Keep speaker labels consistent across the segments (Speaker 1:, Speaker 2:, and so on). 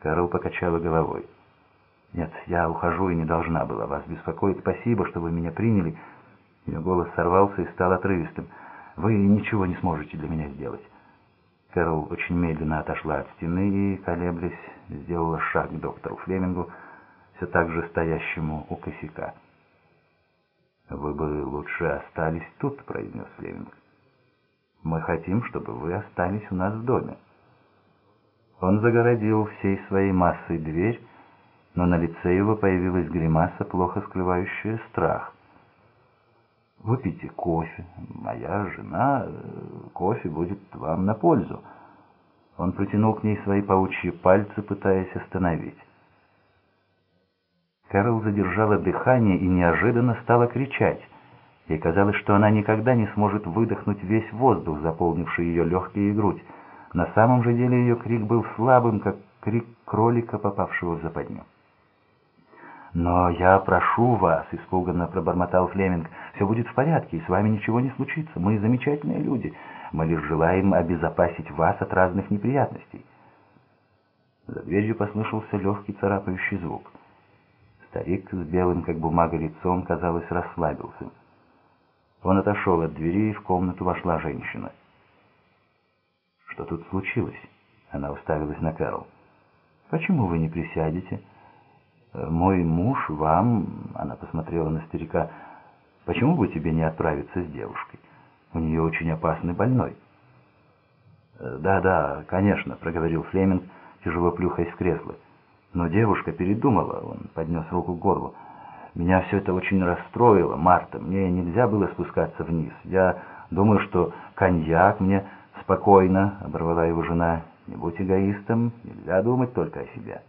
Speaker 1: Кэрол покачала головой. «Нет, я ухожу и не должна была вас беспокоить. Спасибо, что вы меня приняли». Ее голос сорвался и стал отрывистым. «Вы ничего не сможете для меня сделать». Кэрол очень медленно отошла от стены и, колеблясь, сделала шаг к доктору Флемингу, все так же стоящему у косяка. «Вы бы лучше остались тут», — произнес Флеминг. «Мы хотим, чтобы вы остались у нас в доме». Он загородил всей своей массой дверь, но на лице его появилась гримаса, плохо скрывающая страх. «Выпейте кофе. Моя жена... Кофе будет вам на пользу». Он протянул к ней свои паучьи пальцы, пытаясь остановить. Кэрол задержала дыхание и неожиданно стала кричать. Ей казалось, что она никогда не сможет выдохнуть весь воздух, заполнивший ее легкие и грудь. На самом же деле ее крик был слабым, как крик кролика, попавшего в западню. «Но я прошу вас», — испуганно пробормотал Флеминг, — «все будет в порядке, и с вами ничего не случится. Мы замечательные люди. Мы лишь желаем обезопасить вас от разных неприятностей». За дверью послышался легкий царапающий звук. Старик с белым, как бумага, лицом, казалось, расслабился. Он отошел от двери, и в комнату вошла женщина. «Что тут случилось?» Она уставилась на Кэрол. «Почему вы не присядете?» «Мой муж вам...» Она посмотрела на старика. «Почему бы тебе не отправиться с девушкой? У нее очень опасный больной». «Да-да, конечно», — проговорил Флеминг, тяжело плюхаясь в кресло. Но девушка передумала, он поднес руку к горлу. Меня все это очень расстроило, Марта. Мне нельзя было спускаться вниз. Я думаю, что коньяк мне спокойно, оборвала его жена. Не будь эгоистом, нельзя думать только о себе.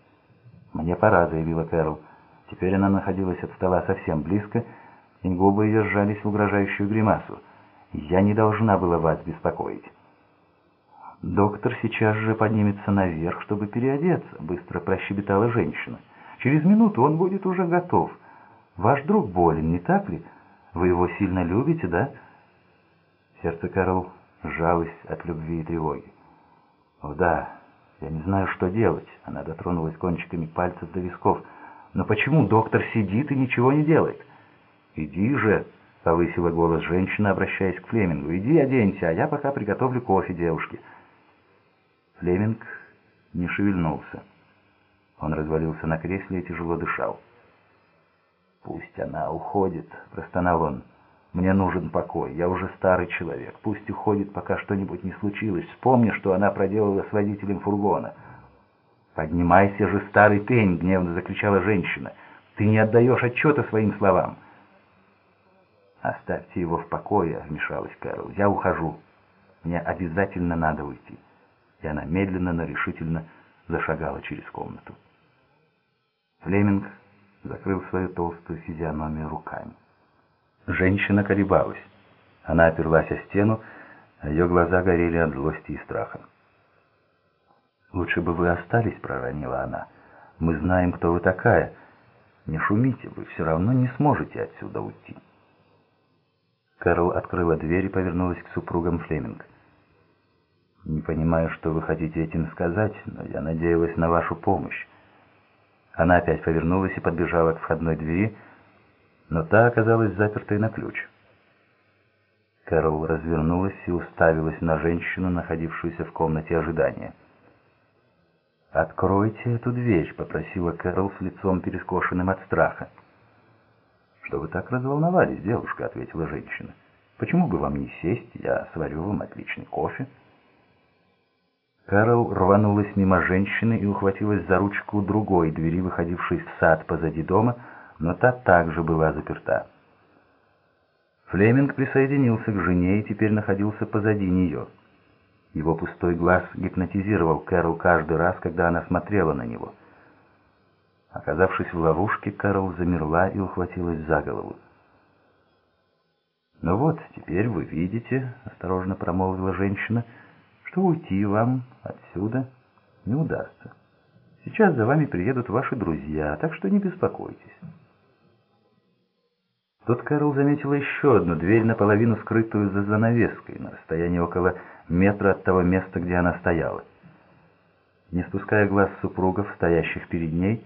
Speaker 1: Мне пора, заявила Кэрол. Теперь она находилась от стола совсем близко, и губы ее сжались в угрожающую гримасу. Я не должна была вас беспокоить. «Доктор сейчас же поднимется наверх, чтобы переодеться», — быстро прощебетала женщина. «Через минуту он будет уже готов. Ваш друг болен, не так ли? Вы его сильно любите, да?» Сердце Карл сжалось от любви и тревоги. «О да, я не знаю, что делать», — она дотронулась кончиками пальцев до висков. «Но почему доктор сидит и ничего не делает?» «Иди же», — повысила голос женщина, обращаясь к Флемингу. «Иди оденься, а я пока приготовлю кофе девушке». Флеминг не шевельнулся. Он развалился на кресле и тяжело дышал. «Пусть она уходит», — простонал он. «Мне нужен покой. Я уже старый человек. Пусть уходит, пока что-нибудь не случилось. Вспомни, что она проделала с водителем фургона». «Поднимайся же, старый пень!» — гневно закричала женщина. «Ты не отдаешь отчета своим словам!» «Оставьте его в покое», — вмешалась Кэрол. «Я ухожу. Мне обязательно надо уйти» и она медленно, но решительно зашагала через комнату. Флеминг закрыл свою толстую физиономию руками. Женщина колебалась. Она оперлась о стену, а ее глаза горели от злости и страха. «Лучше бы вы остались», — проронила она. «Мы знаем, кто вы такая. Не шумите, вы все равно не сможете отсюда уйти». Кэрол открыла дверь и повернулась к супругам Флеминг. Не понимаю, что вы хотите этим сказать, но я надеялась на вашу помощь. Она опять повернулась и подбежала к входной двери, но та оказалась запертой на ключ. Кэрол развернулась и уставилась на женщину, находившуюся в комнате ожидания. «Откройте эту дверь», — попросила Кэрол с лицом перескошенным от страха. «Что вы так разволновались, девушка?» — ответила женщина. «Почему бы вам не сесть? Я сварю вам отличный кофе». Карл рванулась мимо женщины и ухватилась за ручку другой двери, выходившей в сад позади дома, но та также была заперта. Флеминг присоединился к жене и теперь находился позади нее. Его пустой глаз гипнотизировал Кэрол каждый раз, когда она смотрела на него. Оказавшись в ловушке, Кэрол замерла и ухватилась за голову. «Ну вот, теперь вы видите», — осторожно промолвила женщина, — что уйти вам отсюда не удастся. Сейчас за вами приедут ваши друзья, так что не беспокойтесь. Тут Кэрол заметила еще одну дверь, наполовину скрытую за занавеской, на расстоянии около метра от того места, где она стояла. Не спуская глаз супругов, стоящих перед ней,